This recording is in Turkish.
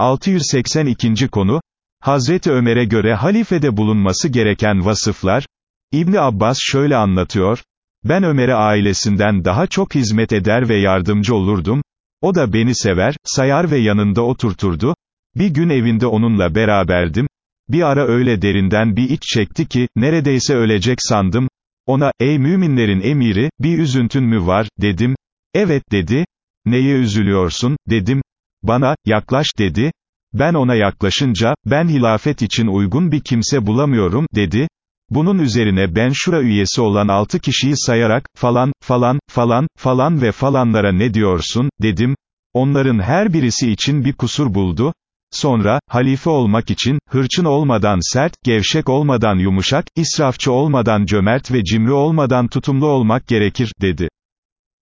682. konu, Hazreti Ömer'e göre halifede bulunması gereken vasıflar, İbni Abbas şöyle anlatıyor, ben Ömer'e ailesinden daha çok hizmet eder ve yardımcı olurdum, o da beni sever, sayar ve yanında oturturdu, bir gün evinde onunla beraberdim, bir ara öyle derinden bir iç çekti ki, neredeyse ölecek sandım, ona, ey müminlerin emiri, bir üzüntün mü var, dedim, evet dedi, neye üzülüyorsun, dedim, bana, yaklaş dedi, ben ona yaklaşınca, ben hilafet için uygun bir kimse bulamıyorum, dedi, bunun üzerine ben şura üyesi olan altı kişiyi sayarak, falan, falan, falan, falan ve falanlara ne diyorsun, dedim, onların her birisi için bir kusur buldu, sonra, halife olmak için, hırçın olmadan sert, gevşek olmadan yumuşak, israfçı olmadan cömert ve cimri olmadan tutumlu olmak gerekir, dedi.